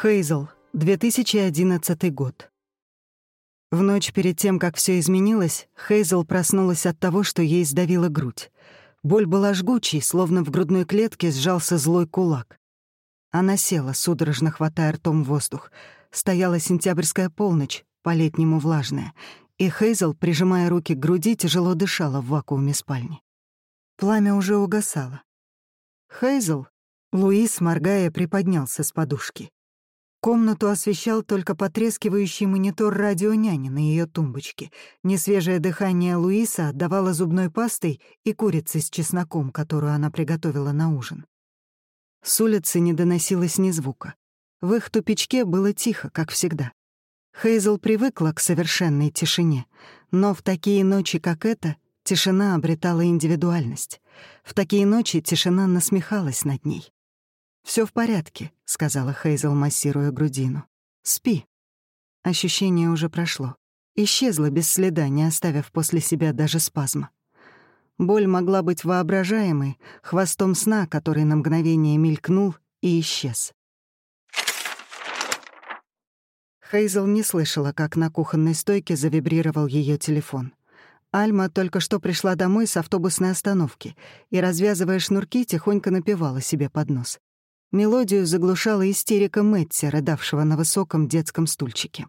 Хейзел, 2011 год. В ночь перед тем, как все изменилось, Хейзел проснулась от того, что ей сдавила грудь. Боль была жгучей, словно в грудной клетке сжался злой кулак. Она села, судорожно хватая ртом воздух. Стояла сентябрьская полночь, по-летнему влажная, и Хейзел, прижимая руки к груди, тяжело дышала в вакууме спальни. Пламя уже угасало. «Хейзел?» Луис, моргая, приподнялся с подушки. Комнату освещал только потрескивающий монитор радионяни на ее тумбочке. Несвежее дыхание Луиса отдавало зубной пастой и курицей с чесноком, которую она приготовила на ужин. С улицы не доносилось ни звука. В их тупичке было тихо, как всегда. Хейзел привыкла к совершенной тишине, но в такие ночи, как эта, тишина обретала индивидуальность. В такие ночи тишина насмехалась над ней. Все в порядке», — сказала Хейзел, массируя грудину. «Спи». Ощущение уже прошло. Исчезло без следа, не оставив после себя даже спазма. Боль могла быть воображаемой, хвостом сна, который на мгновение мелькнул и исчез. Хейзел не слышала, как на кухонной стойке завибрировал ее телефон. Альма только что пришла домой с автобусной остановки и, развязывая шнурки, тихонько напевала себе под нос. Мелодию заглушала истерика Мэтти, рыдавшего на высоком детском стульчике.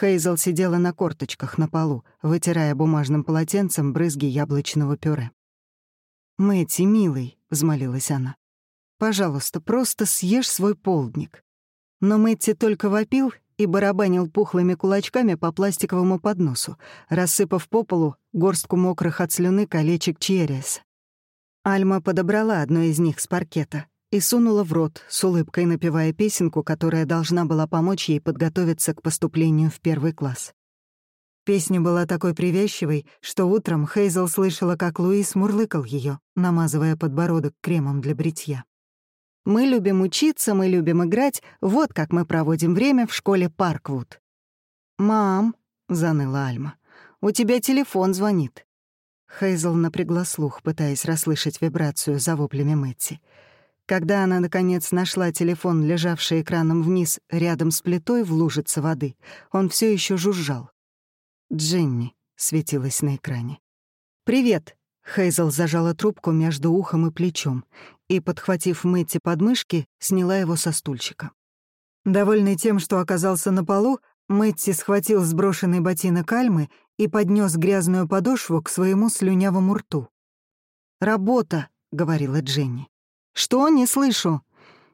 Хейзел сидела на корточках на полу, вытирая бумажным полотенцем брызги яблочного пюре. «Мэтти, милый», — взмолилась она, — «пожалуйста, просто съешь свой полдник». Но Мэтти только вопил и барабанил пухлыми кулачками по пластиковому подносу, рассыпав по полу горстку мокрых от слюны колечек черес. Альма подобрала одно из них с паркета, и сунула в рот, с улыбкой напевая песенку, которая должна была помочь ей подготовиться к поступлению в первый класс. Песня была такой привязчивой, что утром Хейзел слышала, как Луис мурлыкал ее, намазывая подбородок кремом для бритья. «Мы любим учиться, мы любим играть, вот как мы проводим время в школе Парквуд». «Мам», — заныла Альма, — «у тебя телефон звонит». Хейзел напрягла слух, пытаясь расслышать вибрацию за воплями Мэтти. Когда она, наконец, нашла телефон, лежавший экраном вниз, рядом с плитой в лужице воды, он все еще жужжал. «Дженни», — светилась на экране. «Привет», — Хейзел зажала трубку между ухом и плечом и, подхватив Мэтти подмышки, сняла его со стульчика. Довольный тем, что оказался на полу, Мэтти схватил сброшенный ботинок Альмы и поднес грязную подошву к своему слюнявому рту. «Работа», — говорила Дженни. «Что? Не слышу».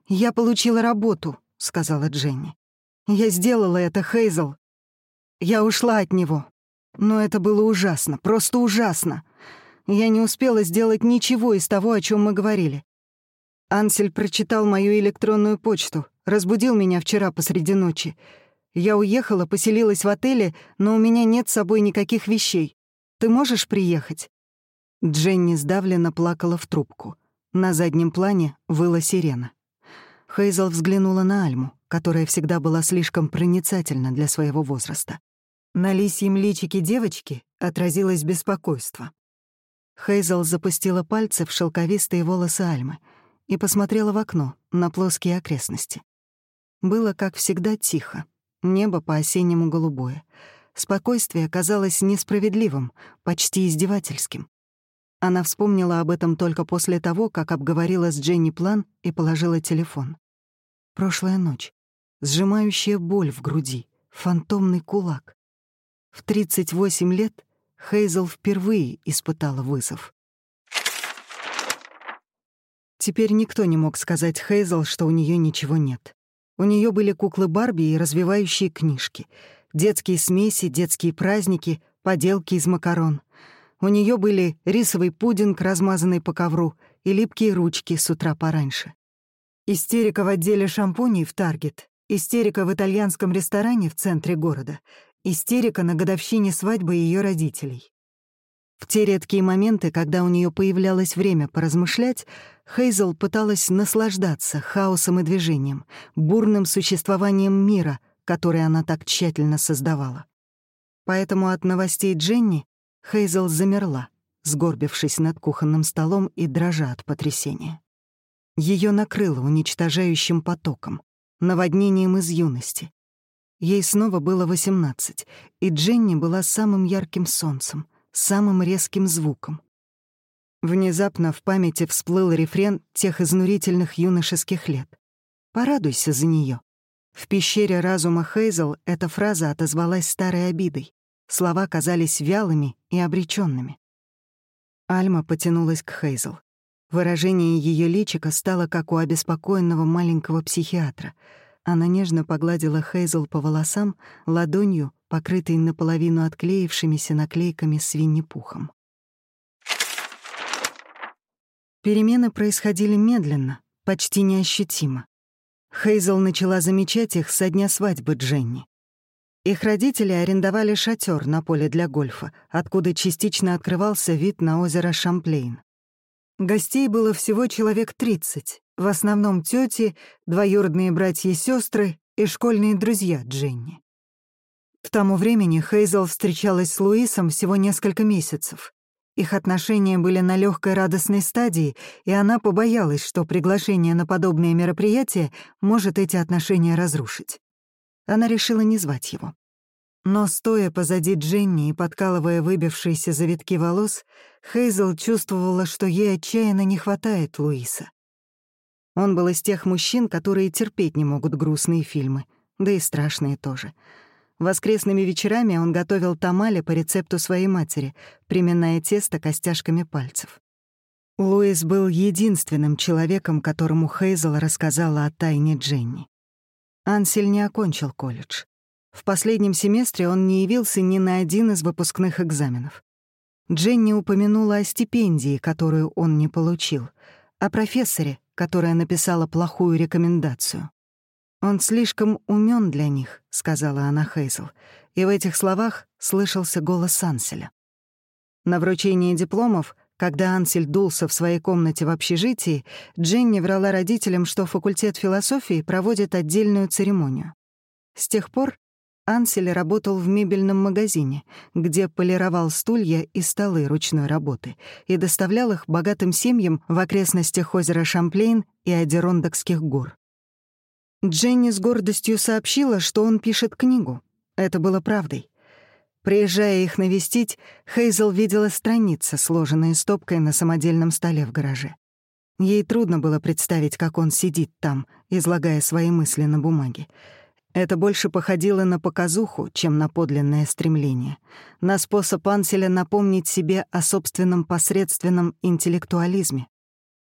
«Я получила работу», — сказала Дженни. «Я сделала это, Хейзел. Я ушла от него. Но это было ужасно, просто ужасно. Я не успела сделать ничего из того, о чем мы говорили. Ансель прочитал мою электронную почту, разбудил меня вчера посреди ночи. Я уехала, поселилась в отеле, но у меня нет с собой никаких вещей. Ты можешь приехать?» Дженни сдавленно плакала в трубку. На заднем плане выла сирена. Хейзел взглянула на Альму, которая всегда была слишком проницательна для своего возраста. На лисьем личике девочки отразилось беспокойство. Хейзел запустила пальцы в шелковистые волосы Альмы и посмотрела в окно на плоские окрестности. Было, как всегда, тихо. Небо по-осеннему голубое. Спокойствие казалось несправедливым, почти издевательским. Она вспомнила об этом только после того, как обговорила с Дженни план и положила телефон. Прошлая ночь. Сжимающая боль в груди. Фантомный кулак. В 38 лет Хейзел впервые испытала вызов. Теперь никто не мог сказать Хейзел, что у нее ничего нет. У нее были куклы Барби и развивающие книжки, детские смеси, детские праздники, поделки из макарон — у нее были рисовый пудинг, размазанный по ковру, и липкие ручки с утра пораньше. Истерика в отделе шампуней в Таргет, истерика в итальянском ресторане в центре города, истерика на годовщине свадьбы ее родителей. В те редкие моменты, когда у нее появлялось время поразмышлять, Хейзел пыталась наслаждаться хаосом и движением, бурным существованием мира, который она так тщательно создавала. Поэтому от новостей Дженни Хейзел замерла, сгорбившись над кухонным столом и дрожа от потрясения. Ее накрыло уничтожающим потоком. наводнением из юности. Ей снова было восемнадцать, и Дженни была самым ярким солнцем, самым резким звуком. Внезапно в памяти всплыл рефрен тех изнурительных юношеских лет. «Порадуйся за нее. В пещере разума Хейзел эта фраза отозвалась старой обидой. Слова казались вялыми и обреченными. Альма потянулась к Хейзел. Выражение ее личика стало как у обеспокоенного маленького психиатра. Она нежно погладила Хейзел по волосам ладонью, покрытой наполовину отклеившимися наклейками с Винни-Пухом. Перемены происходили медленно, почти неощутимо. Хейзел начала замечать их со дня свадьбы Дженни. Их родители арендовали шатер на поле для гольфа, откуда частично открывался вид на озеро Шамплейн. Гостей было всего человек 30, в основном тети, двоюродные братья и сестры и школьные друзья Дженни. К тому времени Хейзел встречалась с Луисом всего несколько месяцев. Их отношения были на легкой радостной стадии, и она побоялась, что приглашение на подобные мероприятия может эти отношения разрушить. Она решила не звать его. Но стоя позади Дженни и подкалывая выбившиеся завитки волос, Хейзел чувствовала, что ей отчаянно не хватает Луиса. Он был из тех мужчин, которые терпеть не могут грустные фильмы, да и страшные тоже. Воскресными вечерами он готовил тамали по рецепту своей матери, приминая тесто костяшками пальцев. Луис был единственным человеком, которому Хейзел рассказала о тайне Дженни. Ансель не окончил колледж. В последнем семестре он не явился ни на один из выпускных экзаменов. Дженни упомянула о стипендии, которую он не получил, о профессоре, которая написала плохую рекомендацию. «Он слишком умен для них», — сказала она Хейзел, и в этих словах слышался голос Анселя. На вручении дипломов, когда Ансель дулся в своей комнате в общежитии, Дженни врала родителям, что факультет философии проводит отдельную церемонию. С тех пор Ансель работал в мебельном магазине, где полировал стулья и столы ручной работы и доставлял их богатым семьям в окрестностях озера Шамплейн и Адерондокских гор. Дженни с гордостью сообщила, что он пишет книгу. Это было правдой. Приезжая их навестить, Хейзел видела страницы, сложенные стопкой на самодельном столе в гараже. Ей трудно было представить, как он сидит там, излагая свои мысли на бумаге. Это больше походило на показуху, чем на подлинное стремление, на способ Анселя напомнить себе о собственном посредственном интеллектуализме.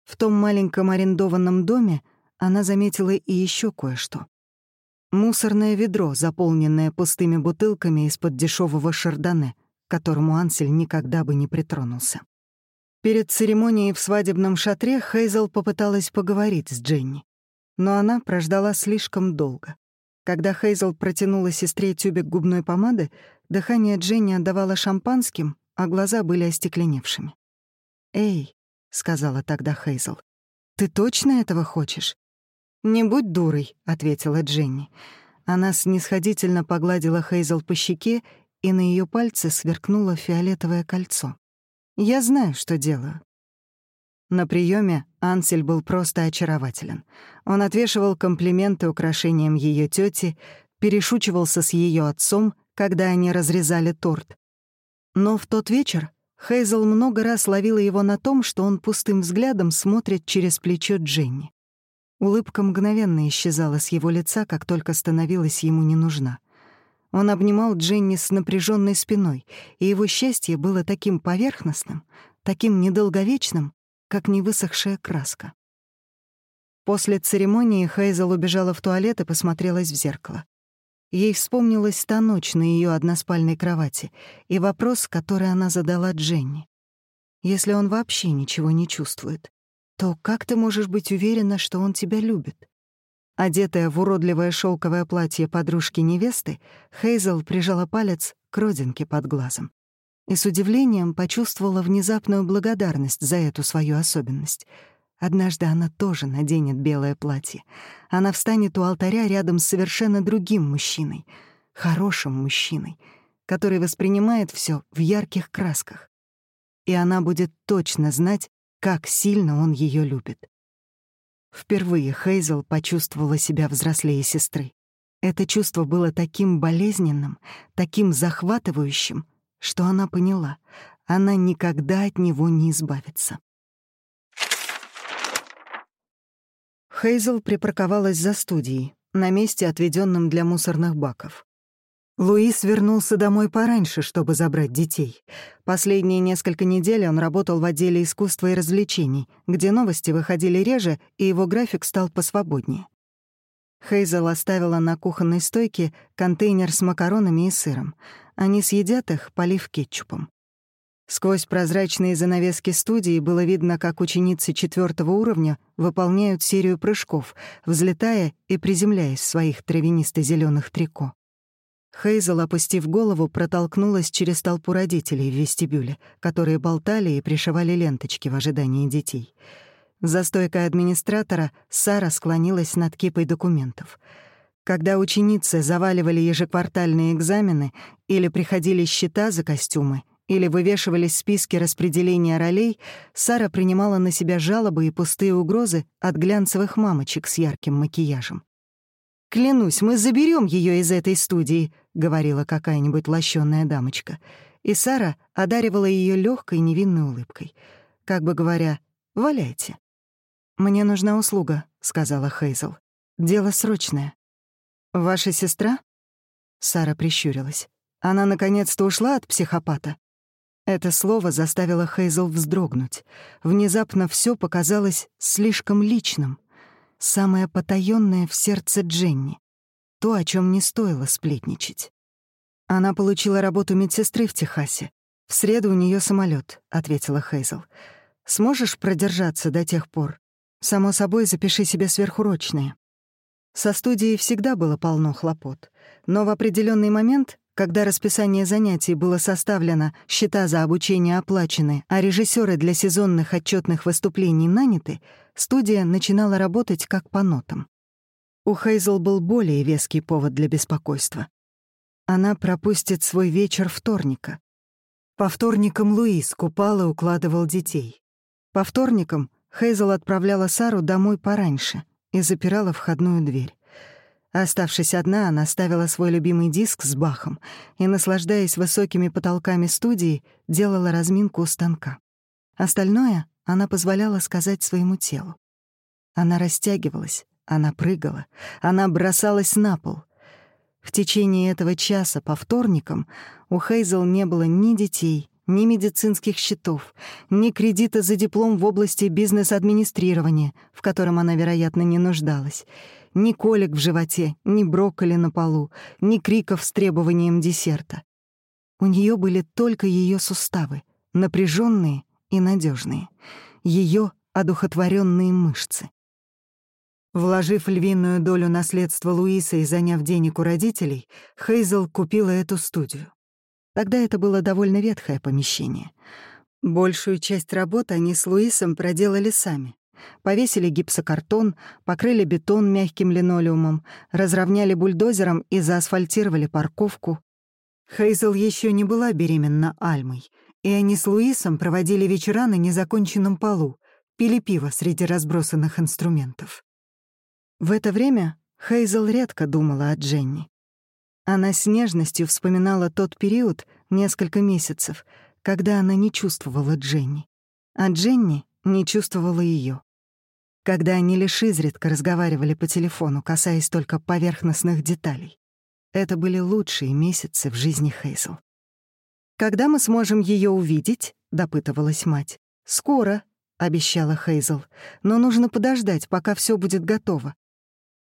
В том маленьком арендованном доме она заметила и еще кое-что. Мусорное ведро, заполненное пустыми бутылками из-под дешевого шардоне, к которому Ансель никогда бы не притронулся. Перед церемонией в свадебном шатре Хейзел попыталась поговорить с Дженни, но она прождала слишком долго. Когда Хейзел протянула сестре тюбик губной помады, дыхание Дженни отдавало шампанским, а глаза были остекленевшими. «Эй», — сказала тогда Хейзел, — «ты точно этого хочешь?» «Не будь дурой», — ответила Дженни. Она снисходительно погладила Хейзел по щеке, и на ее пальце сверкнуло фиолетовое кольцо. «Я знаю, что делаю. На приеме Ансель был просто очарователен. Он отвешивал комплименты украшениям ее тети, перешучивался с ее отцом, когда они разрезали торт. Но в тот вечер Хейзел много раз ловила его на том, что он пустым взглядом смотрит через плечо Дженни. Улыбка мгновенно исчезала с его лица, как только становилась ему не нужна. Он обнимал Дженни с напряженной спиной, и его счастье было таким поверхностным, таким недолговечным, как невысохшая краска. После церемонии Хейзел убежала в туалет и посмотрелась в зеркало. Ей вспомнилась та ночь на ее односпальной кровати и вопрос, который она задала Дженни. «Если он вообще ничего не чувствует, то как ты можешь быть уверена, что он тебя любит?» Одетая в уродливое шелковое платье подружки-невесты, Хейзел прижала палец к родинке под глазом и с удивлением почувствовала внезапную благодарность за эту свою особенность. Однажды она тоже наденет белое платье. Она встанет у алтаря рядом с совершенно другим мужчиной, хорошим мужчиной, который воспринимает все в ярких красках. И она будет точно знать, как сильно он ее любит. Впервые Хейзел почувствовала себя взрослее сестры. Это чувство было таким болезненным, таким захватывающим, что она поняла, она никогда от него не избавится. Хейзел припарковалась за студией, на месте, отведенном для мусорных баков. Луис вернулся домой пораньше, чтобы забрать детей. Последние несколько недель он работал в отделе искусства и развлечений, где новости выходили реже, и его график стал посвободнее. Хейзел оставила на кухонной стойке контейнер с макаронами и сыром. Они съедят их, полив кетчупом. Сквозь прозрачные занавески студии было видно, как ученицы четвертого уровня выполняют серию прыжков, взлетая и приземляясь в своих травянисто зеленых трико. Хейзел, опустив голову, протолкнулась через толпу родителей в вестибюле, которые болтали и пришивали ленточки в ожидании детей. За стойкой администратора Сара склонилась над кипой документов. Когда ученицы заваливали ежеквартальные экзамены или приходили счета за костюмы, или вывешивались списки распределения ролей, Сара принимала на себя жалобы и пустые угрозы от глянцевых мамочек с ярким макияжем. «Клянусь, мы заберем ее из этой студии», — говорила какая-нибудь лощёная дамочка. И Сара одаривала ее легкой невинной улыбкой, как бы говоря, «Валяйте». «Мне нужна услуга», — сказала Хейзел. «Дело срочное». «Ваша сестра?» Сара прищурилась. «Она наконец-то ушла от психопата?» Это слово заставило Хейзел вздрогнуть. Внезапно все показалось слишком личным. Самое потаённое в сердце Дженни. То, о чем не стоило сплетничать. Она получила работу медсестры в Техасе. В среду у нее самолет, ответила Хейзел. Сможешь продержаться до тех пор? Само собой, запиши себе сверхурочные. Со студией всегда было полно хлопот, но в определенный момент когда расписание занятий было составлено, счета за обучение оплачены, а режиссеры для сезонных отчетных выступлений наняты, студия начинала работать как по нотам. У Хейзел был более веский повод для беспокойства. Она пропустит свой вечер вторника. По вторникам Луис купал и укладывал детей. По вторникам Хейзел отправляла Сару домой пораньше и запирала входную дверь. Оставшись одна, она ставила свой любимый диск с Бахом и, наслаждаясь высокими потолками студии, делала разминку у станка. Остальное она позволяла сказать своему телу. Она растягивалась, она прыгала, она бросалась на пол. В течение этого часа по вторникам у Хейзел не было ни детей, ни медицинских счетов, ни кредита за диплом в области бизнес-администрирования, в котором она, вероятно, не нуждалась, ни колик в животе, ни брокколи на полу, ни криков с требованием десерта. У нее были только ее суставы, напряженные и надежные, ее одухотворенные мышцы. Вложив львиную долю наследства Луиса и заняв денег у родителей, Хейзел купила эту студию. Тогда это было довольно ветхое помещение. Большую часть работы они с Луисом проделали сами. Повесили гипсокартон, покрыли бетон мягким линолеумом, разровняли бульдозером и заасфальтировали парковку. Хейзел еще не была беременна Альмой, и они с Луисом проводили вечера на незаконченном полу, пили пиво среди разбросанных инструментов. В это время Хейзел редко думала о Дженни. Она с нежностью вспоминала тот период, несколько месяцев, когда она не чувствовала Дженни, а Дженни не чувствовала ее когда они лишь изредка разговаривали по телефону, касаясь только поверхностных деталей. Это были лучшие месяцы в жизни Хейзел. «Когда мы сможем ее увидеть?» — допытывалась мать. «Скоро», — обещала Хейзел, «но нужно подождать, пока все будет готово».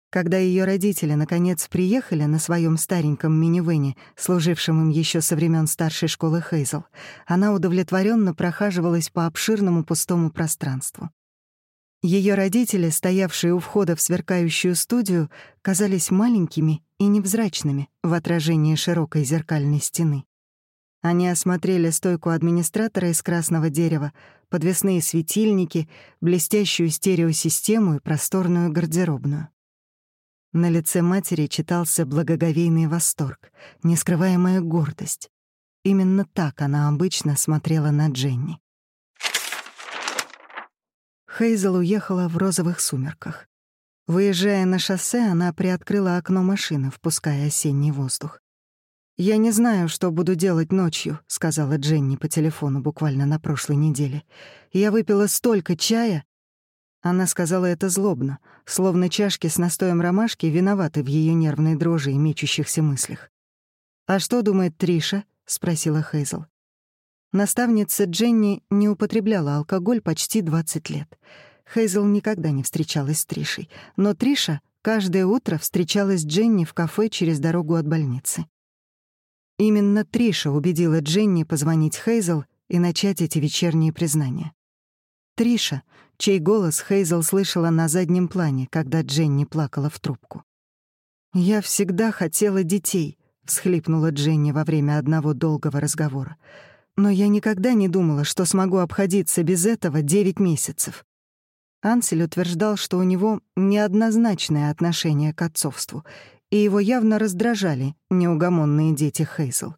Когда ее родители наконец приехали на своем стареньком минивэне, служившем им еще со времен старшей школы Хейзел, она удовлетворенно прохаживалась по обширному пустому пространству. Ее родители, стоявшие у входа в сверкающую студию, казались маленькими и невзрачными в отражении широкой зеркальной стены. Они осмотрели стойку администратора из красного дерева, подвесные светильники, блестящую стереосистему и просторную гардеробную. На лице матери читался благоговейный восторг, нескрываемая гордость. Именно так она обычно смотрела на Дженни. Хейзел уехала в розовых сумерках. Выезжая на шоссе, она приоткрыла окно машины, впуская осенний воздух. «Я не знаю, что буду делать ночью», — сказала Дженни по телефону буквально на прошлой неделе. «Я выпила столько чая». Она сказала это злобно, словно чашки с настоем ромашки виноваты в ее нервной дрожи и мечущихся мыслях. «А что думает Триша?» — спросила Хейзел. Наставница Дженни не употребляла алкоголь почти 20 лет. Хейзел никогда не встречалась с Тришей, но Триша каждое утро встречалась с Дженни в кафе через дорогу от больницы. Именно Триша убедила Дженни позвонить Хейзел и начать эти вечерние признания. Триша, чей голос Хейзел слышала на заднем плане, когда Дженни плакала в трубку. «Я всегда хотела детей», — всхлипнула Дженни во время одного долгого разговора. «Но я никогда не думала, что смогу обходиться без этого девять месяцев». Ансель утверждал, что у него неоднозначное отношение к отцовству, и его явно раздражали неугомонные дети Хейзел.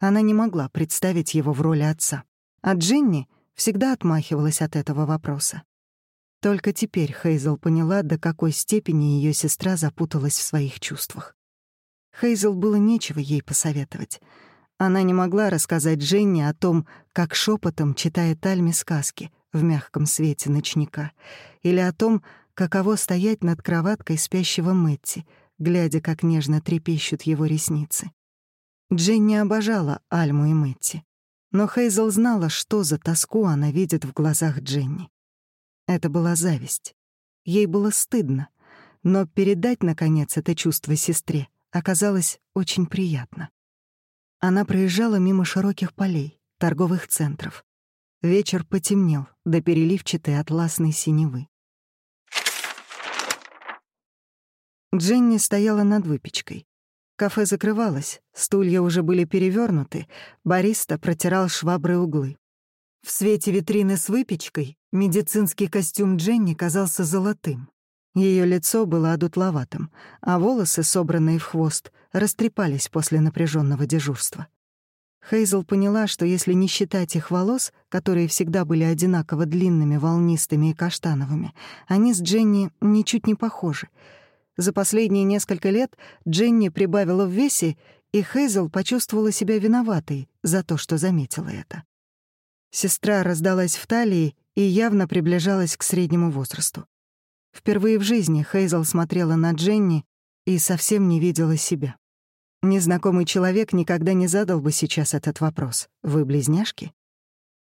Она не могла представить его в роли отца. А Дженни всегда отмахивалась от этого вопроса. Только теперь Хейзел поняла, до какой степени ее сестра запуталась в своих чувствах. Хейзел было нечего ей посоветовать. Она не могла рассказать Дженни о том, как шепотом читает Альме сказки в мягком свете ночника, или о том, каково стоять над кроваткой спящего Мэтти — глядя, как нежно трепещут его ресницы. Дженни обожала Альму и Мэтти, но Хейзел знала, что за тоску она видит в глазах Дженни. Это была зависть. Ей было стыдно, но передать, наконец, это чувство сестре оказалось очень приятно. Она проезжала мимо широких полей, торговых центров. Вечер потемнел до переливчатой атласной синевы. Дженни стояла над выпечкой. Кафе закрывалось, стулья уже были перевернуты, бариста протирал швабры углы. В свете витрины с выпечкой медицинский костюм Дженни казался золотым. Ее лицо было одутловатым, а волосы, собранные в хвост, растрепались после напряженного дежурства. Хейзел поняла, что если не считать их волос, которые всегда были одинаково длинными, волнистыми и каштановыми, они с Дженни ничуть не похожи — за последние несколько лет Дженни прибавила в весе, и Хейзел почувствовала себя виноватой за то, что заметила это. Сестра раздалась в талии и явно приближалась к среднему возрасту. Впервые в жизни Хейзел смотрела на Дженни и совсем не видела себя. Незнакомый человек никогда не задал бы сейчас этот вопрос. «Вы близняшки?»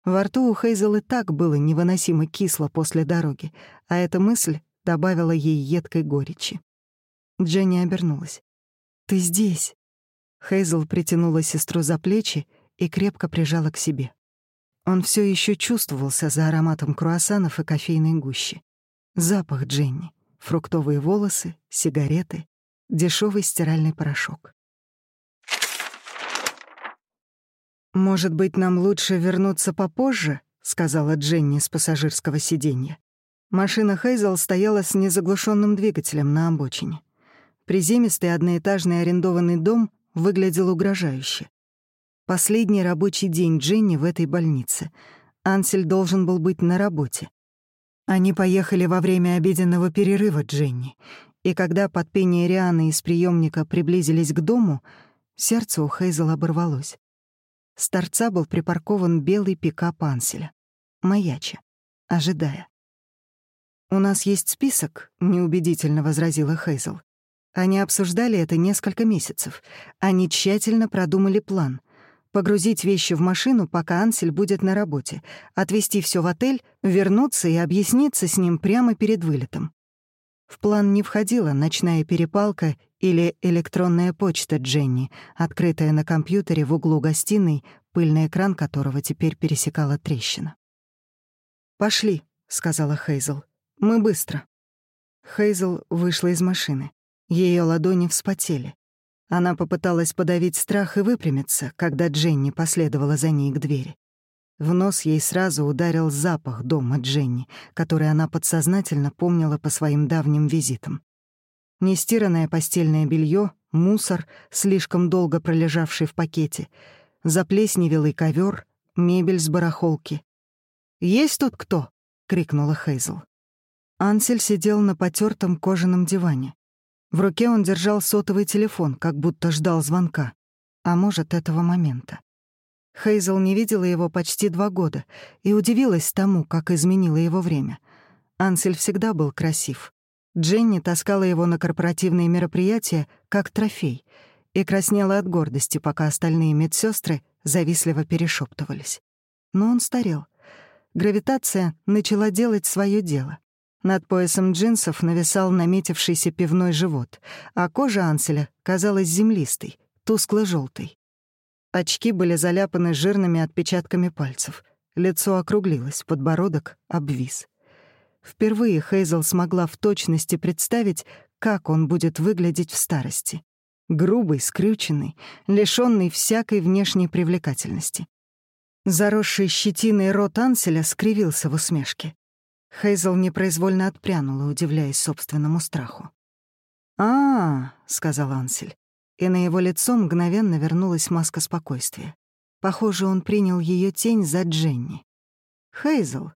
Во рту у Хейзел и так было невыносимо кисло после дороги, а эта мысль добавила ей едкой горечи. Дженни обернулась. «Ты здесь!» Хейзел притянула сестру за плечи и крепко прижала к себе. Он все еще чувствовался за ароматом круассанов и кофейной гущи. Запах Дженни, фруктовые волосы, сигареты, дешевый стиральный порошок. «Может быть, нам лучше вернуться попозже?» — сказала Дженни с пассажирского сиденья. Машина Хейзел стояла с незаглушенным двигателем на обочине. Приземистый одноэтажный арендованный дом выглядел угрожающе. Последний рабочий день Дженни в этой больнице. Ансель должен был быть на работе. Они поехали во время обеденного перерыва Дженни, и когда под пение Рианы из приемника приблизились к дому, сердце у Хейзел оборвалось. С торца был припаркован белый пикап Анселя, маяча, ожидая. «У нас есть список», — неубедительно возразила Хейзел. Они обсуждали это несколько месяцев. Они тщательно продумали план. Погрузить вещи в машину, пока Ансель будет на работе, отвезти все в отель, вернуться и объясниться с ним прямо перед вылетом. В план не входила ночная перепалка или электронная почта Дженни, открытая на компьютере в углу гостиной, пыльный экран которого теперь пересекала трещина. «Пошли», — сказала Хейзел. «Мы быстро». Хейзел вышла из машины. Ее ладони вспотели. Она попыталась подавить страх и выпрямиться, когда Дженни последовала за ней к двери. В нос ей сразу ударил запах дома Дженни, который она подсознательно помнила по своим давним визитам. Нестиранное постельное белье, мусор, слишком долго пролежавший в пакете, заплесневелый ковер, мебель с барахолки. «Есть тут кто?» — крикнула Хейзл. Ансель сидел на потертом кожаном диване. В руке он держал сотовый телефон, как будто ждал звонка. А может, этого момента. Хейзел не видела его почти два года и удивилась тому, как изменило его время. Ансель всегда был красив. Дженни таскала его на корпоративные мероприятия как трофей и краснела от гордости, пока остальные медсестры завистливо перешептывались. Но он старел. Гравитация начала делать свое дело. Над поясом джинсов нависал наметившийся пивной живот, а кожа Анселя казалась землистой, тускло желтой Очки были заляпаны жирными отпечатками пальцев. Лицо округлилось, подбородок обвис. Впервые Хейзел смогла в точности представить, как он будет выглядеть в старости. Грубый, скрюченный, лишённый всякой внешней привлекательности. Заросший щетиной рот Анселя скривился в усмешке. Хейзел непроизвольно отпрянула, удивляясь собственному страху. «А, — сказал Ансель, и на его лицо мгновенно вернулась маска спокойствия. Похоже, он принял ее тень за Дженни. «Хейзел,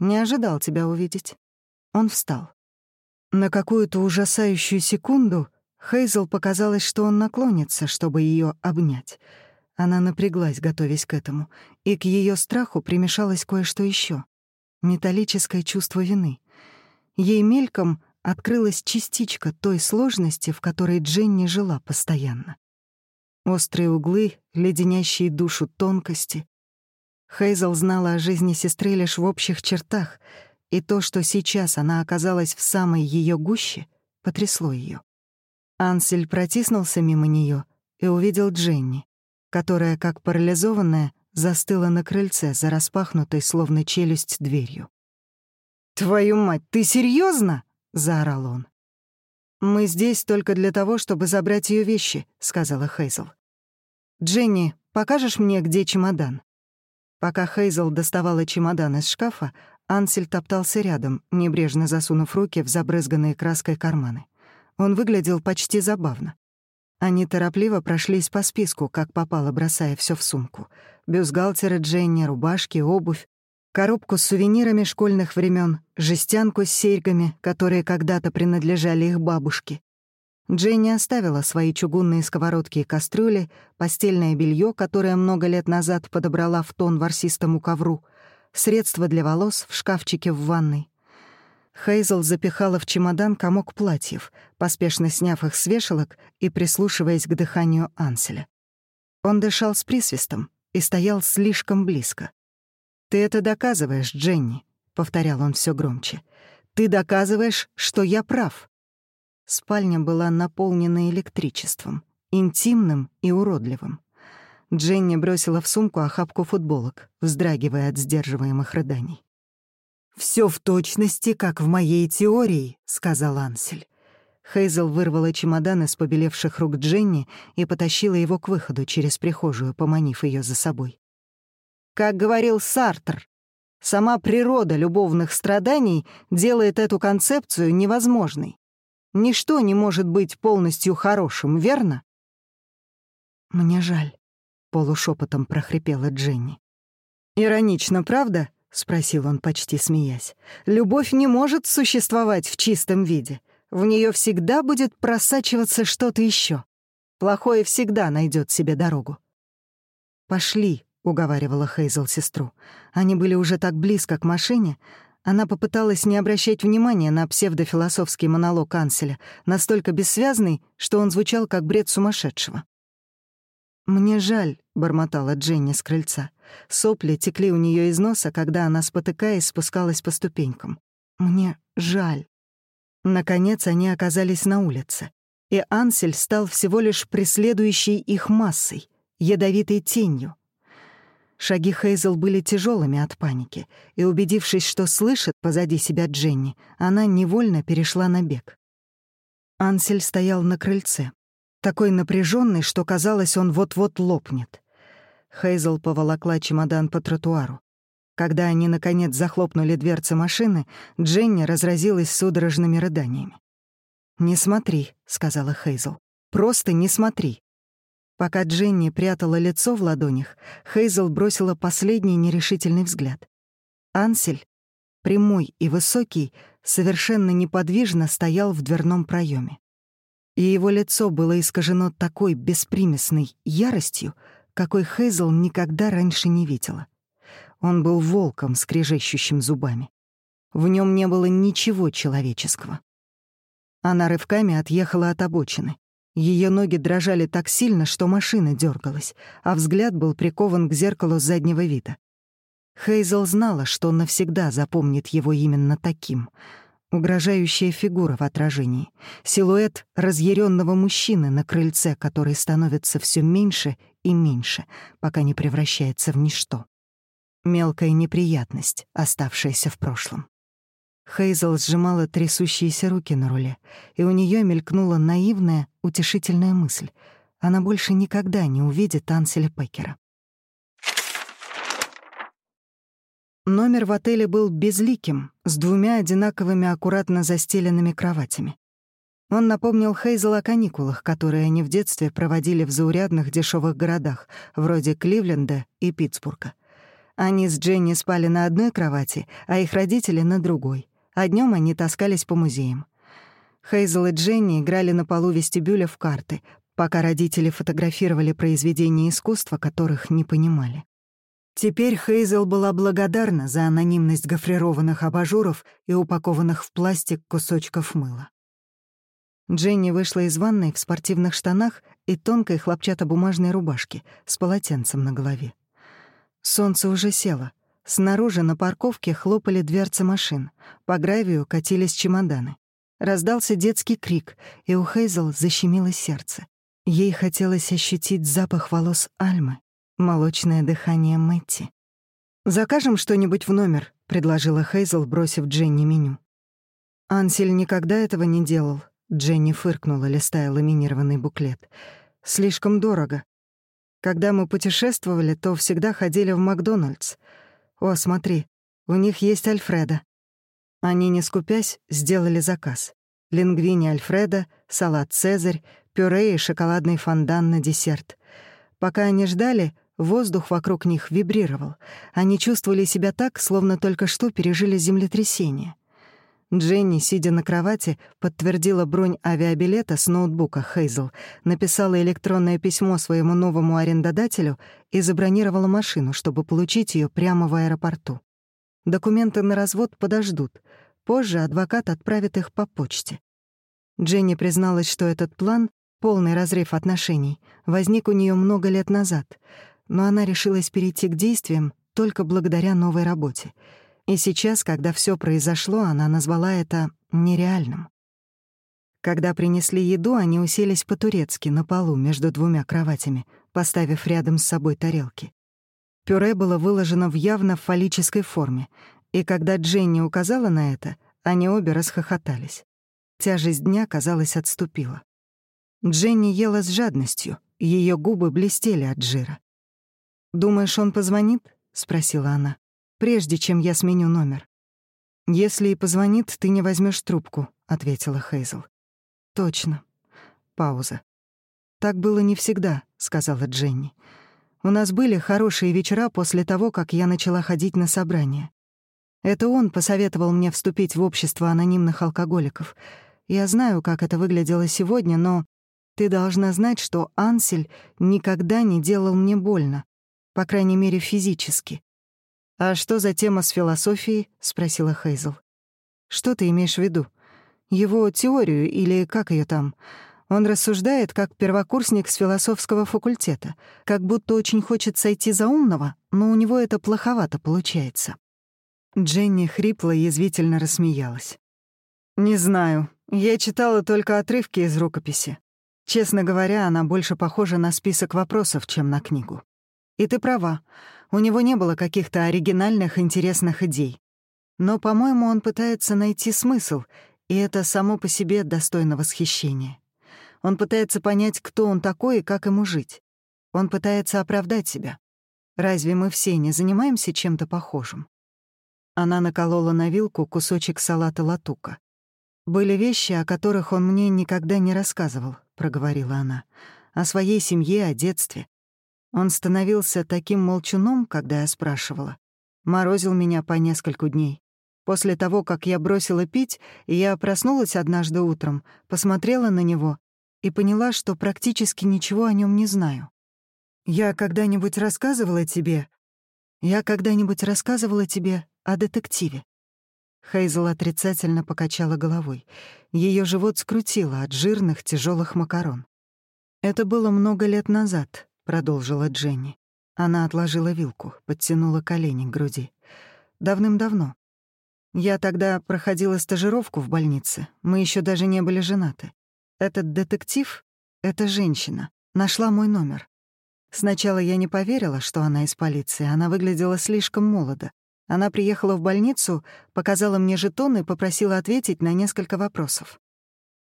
не ожидал тебя увидеть». Он встал. На какую-то ужасающую секунду Хейзел показалось, что он наклонится, чтобы ее обнять. Она напряглась, готовясь к этому, и к ее страху примешалось кое-что еще: металлическое чувство вины. Ей мельком открылась частичка той сложности, в которой Дженни жила постоянно. Острые углы, леденящие душу тонкости. Хейзел знала о жизни сестры лишь в общих чертах, и то, что сейчас она оказалась в самой ее гуще, потрясло ее. Ансель протиснулся мимо нее и увидел Дженни, которая, как парализованная, застыла на крыльце за распахнутой, словно челюсть, дверью. «Твою мать, ты серьезно? — заорал он. «Мы здесь только для того, чтобы забрать ее вещи», — сказала Хейзел. «Дженни, покажешь мне, где чемодан?» Пока Хейзел доставала чемодан из шкафа, Ансель топтался рядом, небрежно засунув руки в забрызганные краской карманы. Он выглядел почти забавно. Они торопливо прошлись по списку, как попало, бросая все в сумку. Бюстгальтеры Дженни, рубашки, обувь, коробку с сувенирами школьных времен, жестянку с серьгами, которые когда-то принадлежали их бабушке. Дженни оставила свои чугунные сковородки и кастрюли, постельное белье, которое много лет назад подобрала в тон ворсистому ковру, средства для волос в шкафчике в ванной. Хейзел запихала в чемодан комок платьев, поспешно сняв их с вешалок и прислушиваясь к дыханию Анселя. Он дышал с присвистом и стоял слишком близко. «Ты это доказываешь, Дженни», — повторял он все громче. «Ты доказываешь, что я прав». Спальня была наполнена электричеством, интимным и уродливым. Дженни бросила в сумку охапку футболок, вздрагивая от сдерживаемых рыданий. Все в точности, как в моей теории», — сказал Ансель. Хейзел вырвала чемодан из побелевших рук Дженни и потащила его к выходу через прихожую, поманив ее за собой. Как говорил Сартр, сама природа любовных страданий делает эту концепцию невозможной. Ничто не может быть полностью хорошим, верно? «Мне жаль», — полушепотом прохрипела Дженни. «Иронично, правда?» — спросил он, почти смеясь. «Любовь не может существовать в чистом виде. В нее всегда будет просачиваться что-то еще. Плохое всегда найдет себе дорогу». «Пошли», — уговаривала Хейзел сестру. Они были уже так близко к машине. Она попыталась не обращать внимания на псевдофилософский монолог Анселя, настолько бессвязный, что он звучал как бред сумасшедшего. «Мне жаль», — бормотала Дженни с крыльца. Сопли текли у нее из носа, когда она, спотыкаясь, спускалась по ступенькам. «Мне жаль». Наконец они оказались на улице, и Ансель стал всего лишь преследующей их массой, ядовитой тенью, Шаги Хейзел были тяжелыми от паники, и, убедившись, что слышит позади себя Дженни, она невольно перешла на бег. Ансель стоял на крыльце, такой напряженный, что казалось, он вот-вот лопнет. Хейзел поволокла чемодан по тротуару. Когда они, наконец, захлопнули дверцы машины, Дженни разразилась судорожными рыданиями. «Не смотри», — сказала Хейзел. «Просто не смотри. Пока Дженни прятала лицо в ладонях, Хейзел бросила последний нерешительный взгляд. Ансель, прямой и высокий, совершенно неподвижно стоял в дверном проеме. И его лицо было искажено такой беспримесной яростью, какой Хейзел никогда раньше не видела. Он был волком, скрежещущим зубами. В нем не было ничего человеческого. Она рывками отъехала от обочины. Ее ноги дрожали так сильно, что машина дергалась, а взгляд был прикован к зеркалу заднего вида. Хейзел знала, что навсегда запомнит его именно таким. Угрожающая фигура в отражении, силуэт разъяренного мужчины на крыльце, который становится все меньше и меньше, пока не превращается в ничто. Мелкая неприятность, оставшаяся в прошлом. Хейзел сжимала трясущиеся руки на руле, и у нее мелькнула наивная, утешительная мысль. Она больше никогда не увидит Анселя Пекера. Номер в отеле был безликим, с двумя одинаковыми аккуратно застеленными кроватями. Он напомнил Хейзел о каникулах, которые они в детстве проводили в заурядных дешевых городах, вроде Кливленда и Питтсбурга. Они с Дженни спали на одной кровати, а их родители — на другой, а днем они таскались по музеям. Хейзел и Дженни играли на полу вестибюля в карты, пока родители фотографировали произведения искусства, которых не понимали. Теперь Хейзел была благодарна за анонимность гофрированных абажуров и упакованных в пластик кусочков мыла. Дженни вышла из ванной в спортивных штанах и тонкой хлопчатобумажной рубашке с полотенцем на голове. Солнце уже село. Снаружи на парковке хлопали дверцы машин. По гравию катились чемоданы. Раздался детский крик, и у Хейзел защемило сердце. Ей хотелось ощутить запах волос Альмы, молочное дыхание Мэтти. «Закажем что-нибудь в номер», — предложила Хейзел, бросив Дженни меню. Ансель никогда этого не делал. Дженни фыркнула, листая ламинированный буклет. «Слишком дорого. Когда мы путешествовали, то всегда ходили в Макдональдс. О, смотри, у них есть Альфреда». Они, не скупясь, сделали заказ. Лингвини Альфреда, салат «Цезарь», пюре и шоколадный фондан на десерт. Пока они ждали, Воздух вокруг них вибрировал. Они чувствовали себя так, словно только что пережили землетрясение. Дженни, сидя на кровати, подтвердила бронь авиабилета с ноутбука Хейзел, написала электронное письмо своему новому арендодателю и забронировала машину, чтобы получить ее прямо в аэропорту. Документы на развод подождут. Позже адвокат отправит их по почте. Дженни призналась, что этот план, полный разрыв отношений, возник у нее много лет назад — но она решилась перейти к действиям только благодаря новой работе. И сейчас, когда все произошло, она назвала это нереальным. Когда принесли еду, они уселись по-турецки на полу между двумя кроватями, поставив рядом с собой тарелки. Пюре было выложено в явно фаллической форме, и когда Дженни указала на это, они обе расхохотались. Тяжесть дня, казалось, отступила. Дженни ела с жадностью, ее губы блестели от жира. «Думаешь, он позвонит?» — спросила она. «Прежде чем я сменю номер». «Если и позвонит, ты не возьмешь трубку», — ответила Хейзел. «Точно». Пауза. «Так было не всегда», — сказала Дженни. «У нас были хорошие вечера после того, как я начала ходить на собрания. Это он посоветовал мне вступить в общество анонимных алкоголиков. Я знаю, как это выглядело сегодня, но ты должна знать, что Ансель никогда не делал мне больно по крайней мере, физически. «А что за тема с философией?» — спросила Хейзел. «Что ты имеешь в виду? Его теорию или как ее там?» Он рассуждает, как первокурсник с философского факультета, как будто очень хочет сойти за умного, но у него это плоховато получается. Дженни хрипло и язвительно рассмеялась. «Не знаю. Я читала только отрывки из рукописи. Честно говоря, она больше похожа на список вопросов, чем на книгу. И ты права, у него не было каких-то оригинальных интересных идей. Но, по-моему, он пытается найти смысл, и это само по себе достойно восхищения. Он пытается понять, кто он такой и как ему жить. Он пытается оправдать себя. Разве мы все не занимаемся чем-то похожим? Она наколола на вилку кусочек салата латука. «Были вещи, о которых он мне никогда не рассказывал», — проговорила она. «О своей семье, о детстве. Он становился таким молчуном, когда я спрашивала. Морозил меня по нескольку дней. После того, как я бросила пить, я проснулась однажды утром, посмотрела на него и поняла, что практически ничего о нем не знаю. Я когда-нибудь рассказывала тебе... Я когда-нибудь рассказывала тебе о детективе. Хейзел отрицательно покачала головой. Ее живот скрутило от жирных тяжелых макарон. «Это было много лет назад», — продолжила Дженни. Она отложила вилку, подтянула колени к груди. «Давным-давно. Я тогда проходила стажировку в больнице. Мы еще даже не были женаты. Этот детектив, эта женщина, нашла мой номер. Сначала я не поверила, что она из полиции. Она выглядела слишком молодо. Она приехала в больницу, показала мне жетон и попросила ответить на несколько вопросов.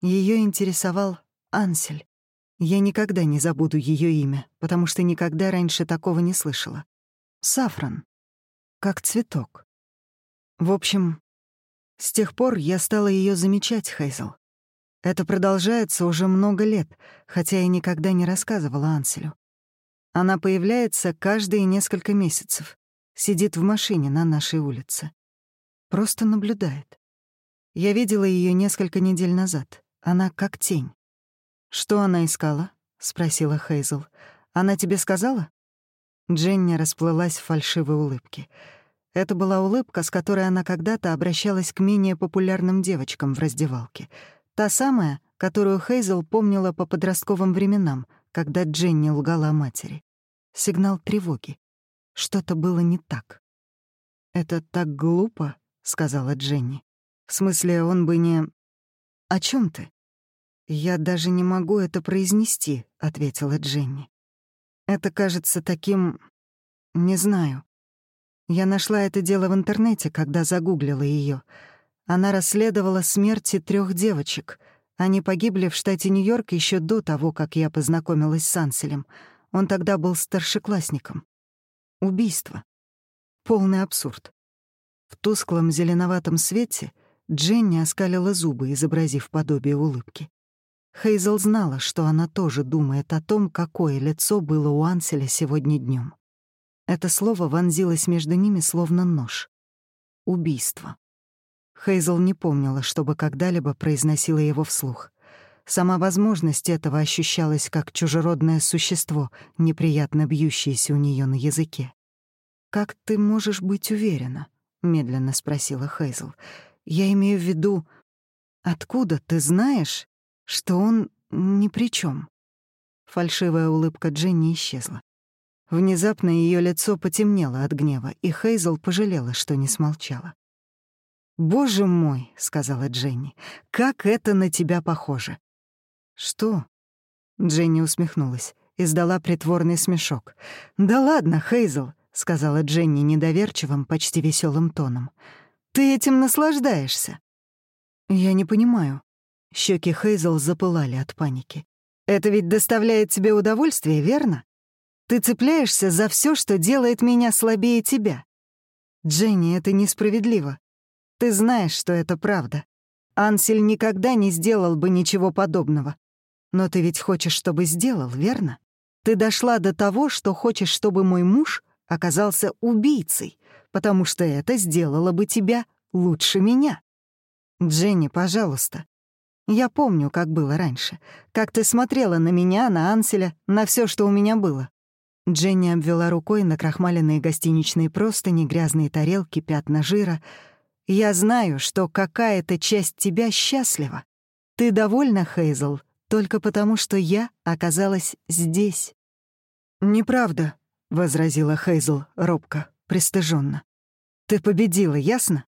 Ее интересовал Ансель. Я никогда не забуду ее имя, потому что никогда раньше такого не слышала. Сафран. Как цветок. В общем, с тех пор я стала ее замечать, Хейзел. Это продолжается уже много лет, хотя я никогда не рассказывала Анселю. Она появляется каждые несколько месяцев, сидит в машине на нашей улице. Просто наблюдает. Я видела ее несколько недель назад. Она как тень. «Что она искала?» — спросила Хейзел. «Она тебе сказала?» Дженни расплылась в фальшивой улыбке. Это была улыбка, с которой она когда-то обращалась к менее популярным девочкам в раздевалке. Та самая, которую Хейзел помнила по подростковым временам, когда Дженни лгала матери. Сигнал тревоги. Что-то было не так. «Это так глупо», — сказала Дженни. «В смысле, он бы не...» «О чем ты?» «Я даже не могу это произнести», — ответила Дженни. «Это кажется таким... не знаю. Я нашла это дело в интернете, когда загуглила ее. Она расследовала смерти трех девочек. Они погибли в штате Нью-Йорк еще до того, как я познакомилась с Анселем. Он тогда был старшеклассником. Убийство. Полный абсурд. В тусклом зеленоватом свете Дженни оскалила зубы, изобразив подобие улыбки. Хейзел знала, что она тоже думает о том, какое лицо было у Анселя сегодня днем. Это слово вонзилось между ними словно нож. Убийство. Хейзел не помнила, чтобы когда-либо произносила его вслух. Сама возможность этого ощущалась как чужеродное существо, неприятно бьющееся у нее на языке. «Как ты можешь быть уверена?» — медленно спросила Хейзел. «Я имею в виду, откуда ты знаешь, что он ни при чем? Фальшивая улыбка Дженни исчезла. Внезапно ее лицо потемнело от гнева, и Хейзел пожалела, что не смолчала. «Боже мой», — сказала Дженни, — «как это на тебя похоже!» «Что?» Дженни усмехнулась, издала притворный смешок. «Да ладно, Хейзел», — сказала Дженни недоверчивым, почти веселым тоном. «Ты этим наслаждаешься?» «Я не понимаю». Щеки Хейзел запылали от паники. «Это ведь доставляет тебе удовольствие, верно? Ты цепляешься за все, что делает меня слабее тебя. Дженни, это несправедливо. Ты знаешь, что это правда. Ансель никогда не сделал бы ничего подобного. Но ты ведь хочешь, чтобы сделал, верно? Ты дошла до того, что хочешь, чтобы мой муж оказался убийцей, потому что это сделало бы тебя лучше меня. Дженни, пожалуйста. Я помню, как было раньше, как ты смотрела на меня, на Анселя, на все, что у меня было. Дженни обвела рукой на крахмаленные гостиничные простыни, грязные тарелки, пятна жира. «Я знаю, что какая-то часть тебя счастлива. Ты довольна, Хейзел, только потому, что я оказалась здесь». «Неправда», — возразила Хейзел робко, пристыженно. «Ты победила, ясно?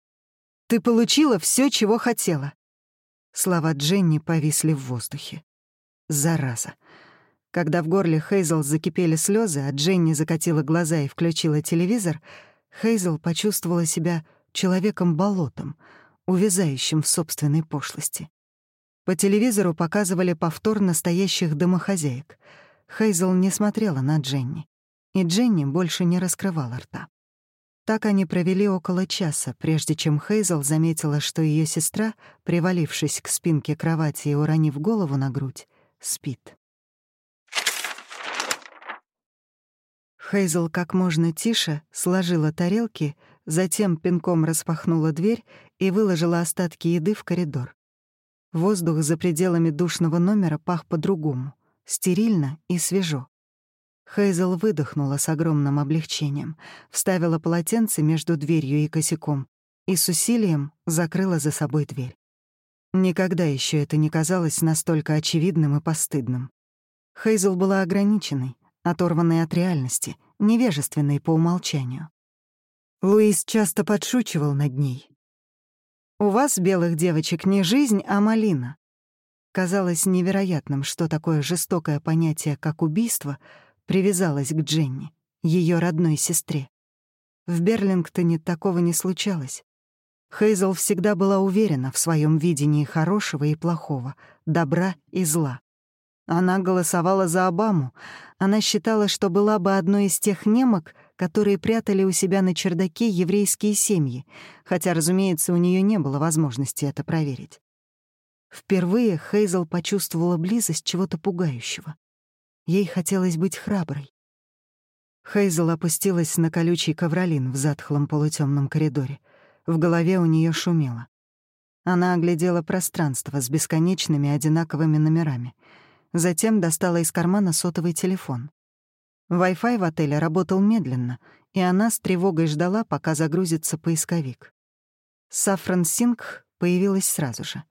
Ты получила все, чего хотела». Слова Дженни повисли в воздухе. «Зараза. Когда в горле Хейзел закипели слезы, а Дженни закатила глаза и включила телевизор, Хейзел почувствовала себя человеком-болотом, увязающим в собственной пошлости. По телевизору показывали повтор настоящих домохозяек. Хейзел не смотрела на Дженни, и Дженни больше не раскрывала рта. Так они провели около часа, прежде чем Хейзел заметила, что ее сестра, привалившись к спинке кровати и уронив голову на грудь, спит. Хейзел как можно тише сложила тарелки, затем пинком распахнула дверь и выложила остатки еды в коридор. Воздух за пределами душного номера пах по-другому, стерильно и свежо. Хейзел выдохнула с огромным облегчением, вставила полотенце между дверью и косяком и с усилием закрыла за собой дверь. Никогда еще это не казалось настолько очевидным и постыдным. Хейзел была ограниченной, оторванной от реальности, невежественной по умолчанию. Луис часто подшучивал над ней. «У вас, белых девочек, не жизнь, а малина». Казалось невероятным, что такое жестокое понятие, как убийство, привязалось к Дженни, ее родной сестре. В Берлингтоне такого не случалось. Хейзел всегда была уверена в своем видении хорошего и плохого, добра и зла. Она голосовала за Обаму. Она считала, что была бы одной из тех немок, которые прятали у себя на чердаке еврейские семьи, хотя, разумеется, у нее не было возможности это проверить. Впервые Хейзел почувствовала близость чего-то пугающего. Ей хотелось быть храброй. Хейзел опустилась на колючий ковролин в затхлом полутемном коридоре. В голове у нее шумело. Она оглядела пространство с бесконечными одинаковыми номерами. Затем достала из кармана сотовый телефон. Wi-Fi в отеле работал медленно, и она с тревогой ждала, пока загрузится поисковик. Сафран Синг появилась сразу же.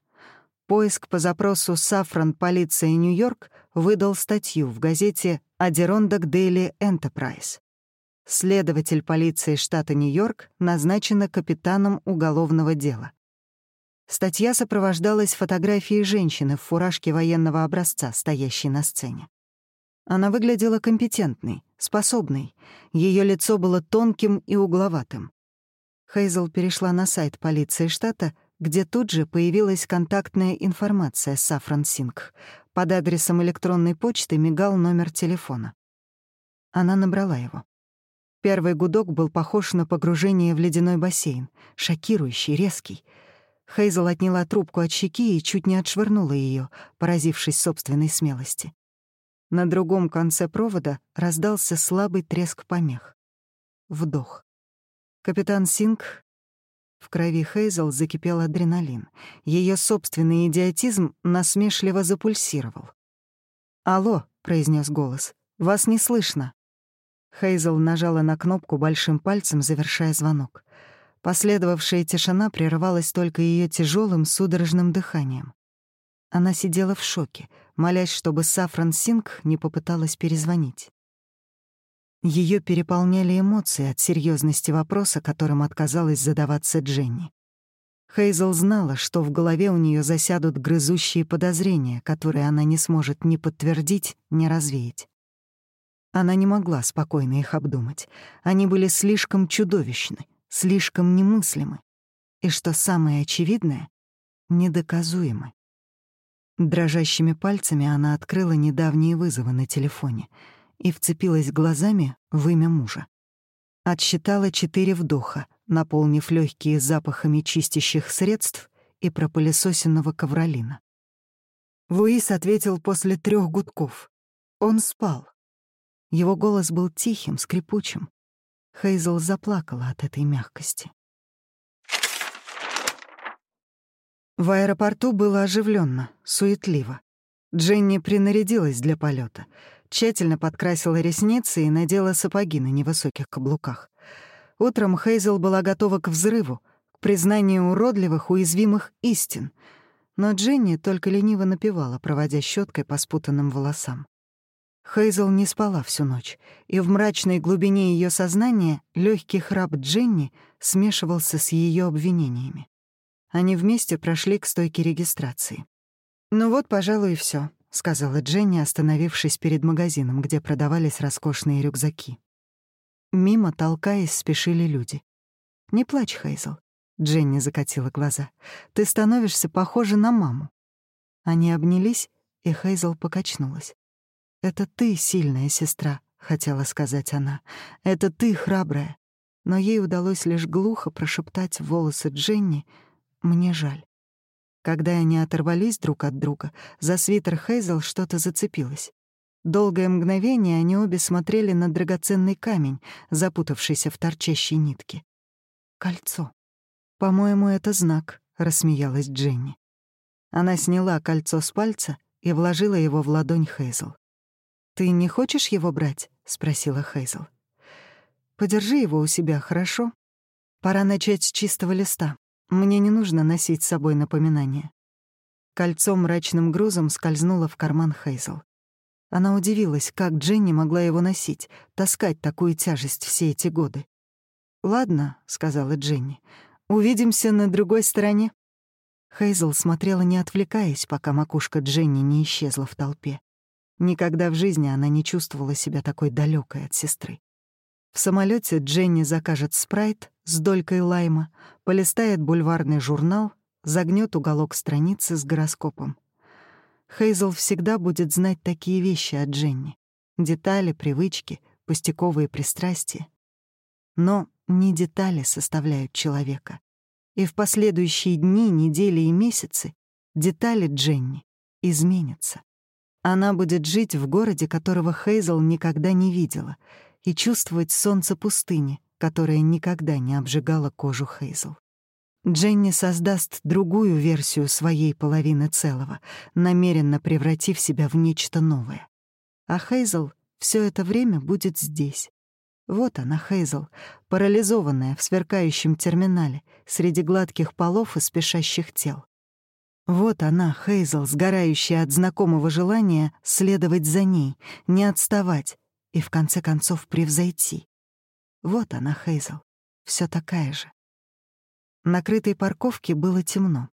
Поиск по запросу «Сафран. Полиция. Нью-Йорк» выдал статью в газете «Адерондок Дейли Энтерпрайз». Следователь полиции штата Нью-Йорк назначена капитаном уголовного дела. Статья сопровождалась фотографией женщины в фуражке военного образца, стоящей на сцене. Она выглядела компетентной, способной. Ее лицо было тонким и угловатым. Хейзел перешла на сайт полиции штата, где тут же появилась контактная информация Сафран Синг. Под адресом электронной почты мигал номер телефона. Она набрала его. Первый гудок был похож на погружение в ледяной бассейн, шокирующий, резкий. Хейзел отняла трубку от щеки и чуть не отшвырнула ее, поразившись собственной смелости. На другом конце провода раздался слабый треск помех. Вдох. Капитан Синг... В крови Хейзел закипел адреналин. Ее собственный идиотизм насмешливо запульсировал. «Алло», — произнес голос, — «вас не слышно». Хейзел нажала на кнопку большим пальцем, завершая звонок. Последовавшая тишина прерывалась только ее тяжелым судорожным дыханием. Она сидела в шоке, молясь, чтобы Сафран Синг не попыталась перезвонить. Ее переполняли эмоции от серьезности вопроса, которым отказалась задаваться Дженни. Хейзел знала, что в голове у нее засядут грызущие подозрения, которые она не сможет ни подтвердить, ни развеять. Она не могла спокойно их обдумать. Они были слишком чудовищны, слишком немыслимы. И что самое очевидное — недоказуемы. Дрожащими пальцами она открыла недавние вызовы на телефоне и вцепилась глазами в имя мужа. Отсчитала четыре вдоха, наполнив легкие запахами чистящих средств и пропылесосенного ковролина. Луис ответил после трех гудков. Он спал. Его голос был тихим, скрипучим. Хейзел заплакала от этой мягкости. В аэропорту было оживленно, суетливо. Дженни принарядилась для полета, тщательно подкрасила ресницы и надела сапоги на невысоких каблуках. Утром Хейзел была готова к взрыву, к признанию уродливых, уязвимых истин. Но Дженни только лениво напевала, проводя щеткой по спутанным волосам. Хейзел не спала всю ночь, и в мрачной глубине ее сознания легкий храп Дженни смешивался с ее обвинениями. Они вместе прошли к стойке регистрации. «Ну вот, пожалуй, и всё», — сказала Дженни, остановившись перед магазином, где продавались роскошные рюкзаки. Мимо, толкаясь, спешили люди. «Не плачь, Хейзел», — Дженни закатила глаза. «Ты становишься похожа на маму». Они обнялись, и Хейзел покачнулась. «Это ты сильная сестра», — хотела сказать она. «Это ты храбрая». Но ей удалось лишь глухо прошептать в волосы Дженни — мне жаль. Когда они оторвались друг от друга, за свитер Хейзел что-то зацепилось. Долгое мгновение они обе смотрели на драгоценный камень, запутавшийся в торчащей нитке. кольцо. «По-моему, это знак», — рассмеялась Дженни. Она сняла кольцо с пальца и вложила его в ладонь Хейзл. «Ты не хочешь его брать?» — спросила Хейзл. «Подержи его у себя, хорошо? Пора начать с чистого листа. Мне не нужно носить с собой напоминания». Кольцо мрачным грузом скользнуло в карман Хейзл. Она удивилась, как Дженни могла его носить, таскать такую тяжесть все эти годы. «Ладно», — сказала Дженни, — «увидимся на другой стороне». Хейзл смотрела, не отвлекаясь, пока макушка Дженни не исчезла в толпе. Никогда в жизни она не чувствовала себя такой далекой от сестры. В самолете Дженни закажет спрайт с долькой лайма, полистает бульварный журнал, загнет уголок страницы с гороскопом. Хейзл всегда будет знать такие вещи о Дженни. Детали, привычки, пустяковые пристрастия. Но не детали составляют человека. И в последующие дни, недели и месяцы детали Дженни изменятся. Она будет жить в городе, которого Хейзл никогда не видела, и чувствовать солнце пустыни, которое никогда не обжигало кожу Хейзл. Дженни создаст другую версию своей половины целого, намеренно превратив себя в нечто новое. А Хейзл все это время будет здесь, вот она, Хейзл, парализованная в сверкающем терминале, среди гладких полов и спешащих тел. Вот она, Хейзл, сгорающая от знакомого желания следовать за ней, не отставать и, в конце концов, превзойти. Вот она, Хейзл, все такая же. На крытой парковке было темно.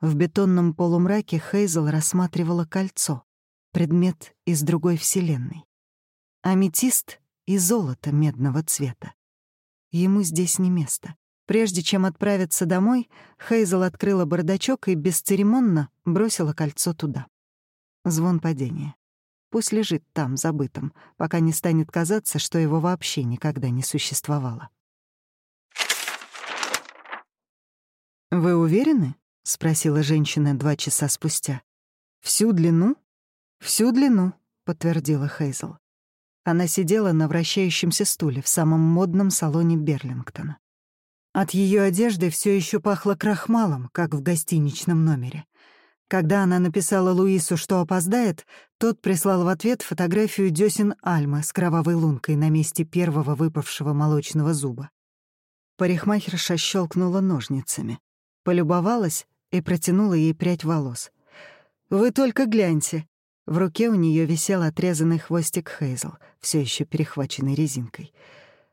В бетонном полумраке Хейзл рассматривала кольцо, предмет из другой вселенной. Аметист и золото медного цвета. Ему здесь не место. Прежде чем отправиться домой, Хейзел открыла бардачок и бесцеремонно бросила кольцо туда. Звон падения. Пусть лежит там, забытым, пока не станет казаться, что его вообще никогда не существовало. «Вы уверены?» — спросила женщина два часа спустя. «Всю длину?» «Всю длину», — подтвердила Хейзел. Она сидела на вращающемся стуле в самом модном салоне Берлингтона. От ее одежды все еще пахло крахмалом, как в гостиничном номере. Когда она написала Луису, что опоздает, тот прислал в ответ фотографию десен Альмы с кровавой лункой на месте первого выпавшего молочного зуба. Парикмахерша щелкнула ножницами, полюбовалась и протянула ей прядь волос. «Вы только гляньте, в руке у нее висел отрезанный хвостик Хейзл, все еще перехваченный резинкой.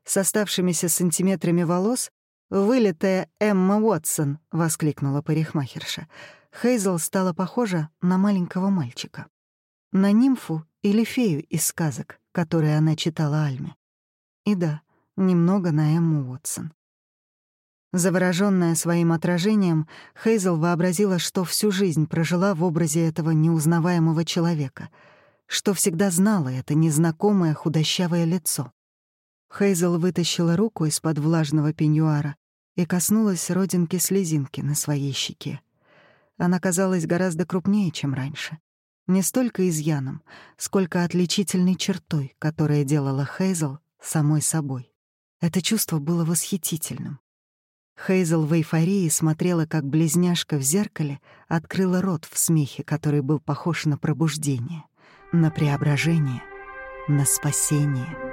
С оставшимися сантиметрами волос «Вылитая Эмма Уотсон!» — воскликнула парикмахерша. Хейзл стала похожа на маленького мальчика. На нимфу или фею из сказок, которые она читала Альме. И да, немного на Эмму Уотсон. Заворожённая своим отражением, Хейзел вообразила, что всю жизнь прожила в образе этого неузнаваемого человека, что всегда знала это незнакомое худощавое лицо. Хейзел вытащила руку из-под влажного пеньюара и коснулась родинки-слезинки на своей щеке. Она казалась гораздо крупнее, чем раньше. Не столько изъяном, сколько отличительной чертой, которая делала Хейзел самой собой. Это чувство было восхитительным. Хейзел в эйфории смотрела, как близняшка в зеркале открыла рот в смехе, который был похож на пробуждение, на преображение, на спасение —